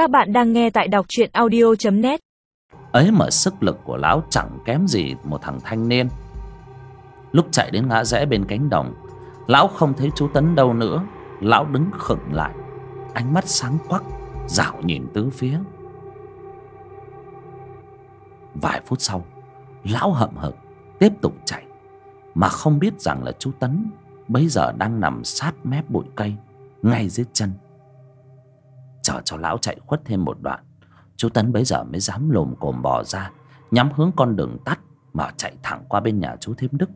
Các bạn đang nghe tại đọc truyện audio.net ấy mà sức lực của lão chẳng kém gì một thằng thanh niên. Lúc chạy đến ngã rẽ bên cánh đồng, lão không thấy chú tấn đâu nữa. Lão đứng khựng lại, ánh mắt sáng quắc, dạo nhìn tứ phía. Vài phút sau, lão hậm hực, tiếp tục chạy, mà không biết rằng là chú tấn bây giờ đang nằm sát mép bụi cây, ngay dưới chân chờ cho lão chạy khuất thêm một đoạn. Chú tấn bấy giờ mới dám lồm cồm bò ra, nhắm hướng con đường tắt mà chạy thẳng qua bên nhà chú thiếm đức.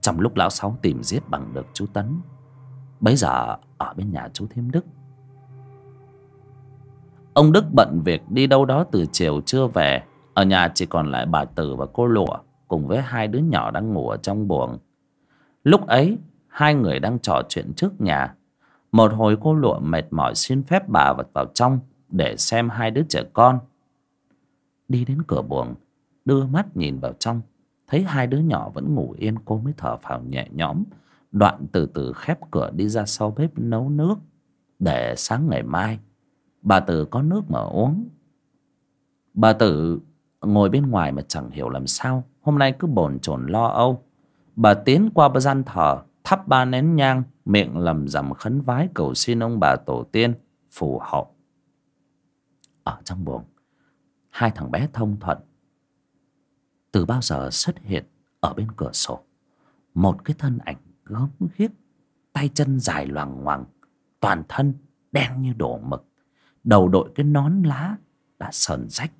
Trong lúc lão sáu tìm giết bằng được chú tấn, bấy giờ ở bên nhà chú thiếm đức. Ông đức bận việc đi đâu đó từ chiều chưa về, ở nhà chỉ còn lại bà tử và cô lụa cùng với hai đứa nhỏ đang ngủ ở trong buồng. Lúc ấy, hai người đang trò chuyện trước nhà một hồi cô lụa mệt mỏi xin phép bà vật vào trong để xem hai đứa trẻ con. Đi đến cửa buồng, đưa mắt nhìn vào trong, thấy hai đứa nhỏ vẫn ngủ yên, cô mới thở phào nhẹ nhõm, đoạn từ từ khép cửa đi ra sau bếp nấu nước để sáng ngày mai. Bà tử có nước mà uống. Bà tử ngồi bên ngoài mà chẳng hiểu làm sao, hôm nay cứ bồn chồn lo âu. Bà tiến qua gian thờ thắp ba nén nhang, miệng lầm rầm khấn vái cầu xin ông bà tổ tiên phù hộ. Ở trong buồng, hai thằng bé thông thuận. Từ bao giờ xuất hiện ở bên cửa sổ, một cái thân ảnh gớm ghiếc, tay chân dài loằng ngoằng, toàn thân đen như đổ mực, đầu đội cái nón lá đã sờn rách,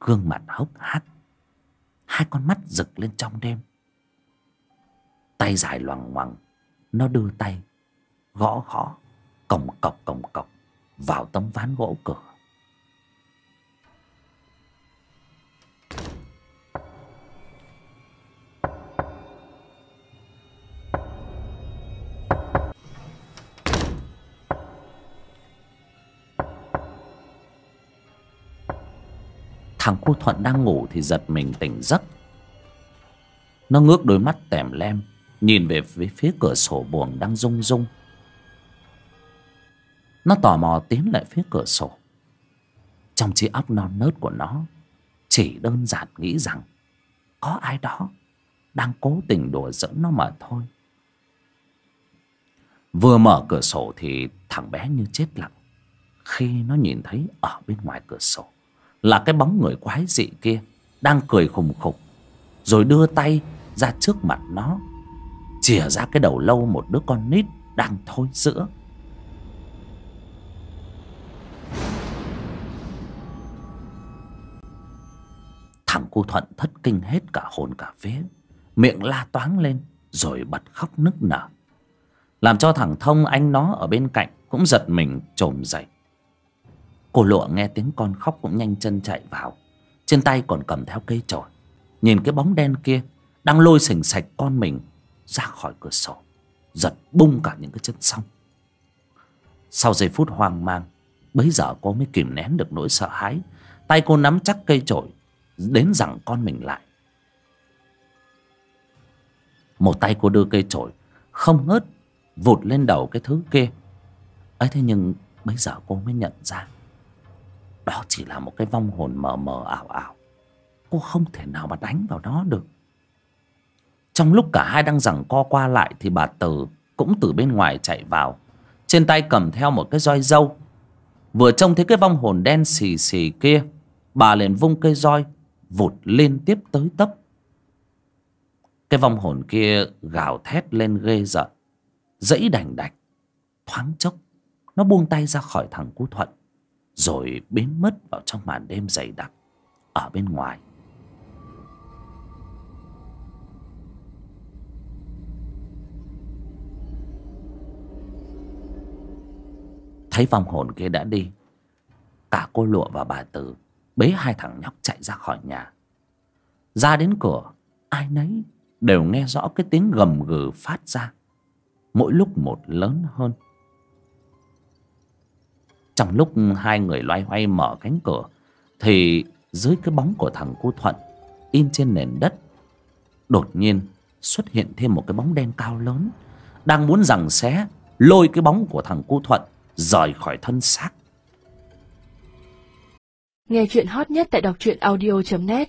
gương mặt hốc hác, hai con mắt rực lên trong đêm tay dài loằng ngoằng, nó đưa tay, gõ gõ cổng cọc cổng cọc, vào tấm ván gỗ cửa. Thằng cô thuận đang ngủ thì giật mình tỉnh giấc. Nó ngước đôi mắt tèm lem nhìn về phía, phía cửa sổ buồng đang rung rung. Nó tò mò tiến lại phía cửa sổ. Trong trí óc non nớt của nó chỉ đơn giản nghĩ rằng có ai đó đang cố tình đùa giỡn nó mà thôi. Vừa mở cửa sổ thì thằng bé như chết lặng. Khi nó nhìn thấy ở bên ngoài cửa sổ là cái bóng người quái dị kia đang cười khùng khục rồi đưa tay ra trước mặt nó chìa ra cái đầu lâu một đứa con nít đang thôi sữa thằng cu thuận thất kinh hết cả hồn cả vía, miệng la toáng lên rồi bật khóc nức nở. Làm cho thằng thông anh nó ở bên cạnh cũng giật mình trồm dậy. Cô lụa nghe tiếng con khóc cũng nhanh chân chạy vào, trên tay còn cầm theo cây chổi. Nhìn cái bóng đen kia đang lôi sình sạch con mình ra khỏi cửa sổ, giật bung cả những cái chân xong sau giây phút hoang mang, bấy giờ cô mới kìm nén được nỗi sợ hãi. Tay cô nắm chắc cây chổi, đến rằng con mình lại. Một tay cô đưa cây chổi, không ngớt vụt lên đầu cái thứ kia. Ấy thế nhưng bấy giờ cô mới nhận ra, đó chỉ là một cái vong hồn mờ mờ ảo ảo. Cô không thể nào mà đánh vào nó được trong lúc cả hai đang giằng co qua lại thì bà từ cũng từ bên ngoài chạy vào. Trên tay cầm theo một cái roi dâu. Vừa trông thấy cái vong hồn đen xì xì kia, bà liền vung cây roi, vụt liên tiếp tới tấp. Cái vong hồn kia gào thét lên ghê giận dẫy đành đạch, thoáng chốc, nó buông tay ra khỏi thằng cú thuận, rồi biến mất vào trong màn đêm dày đặc ở bên ngoài. Thấy vong hồn kia đã đi. Cả cô lụa và bà tử bế hai thằng nhóc chạy ra khỏi nhà. Ra đến cửa, ai nấy đều nghe rõ cái tiếng gầm gừ phát ra. Mỗi lúc một lớn hơn. Trong lúc hai người loay hoay mở cánh cửa, thì dưới cái bóng của thằng cu thuận in trên nền đất, đột nhiên xuất hiện thêm một cái bóng đen cao lớn, đang muốn giằng xé lôi cái bóng của thằng cu thuận rời khỏi thân xác. Nghe chuyện hot nhất tại đọc truyện audio.net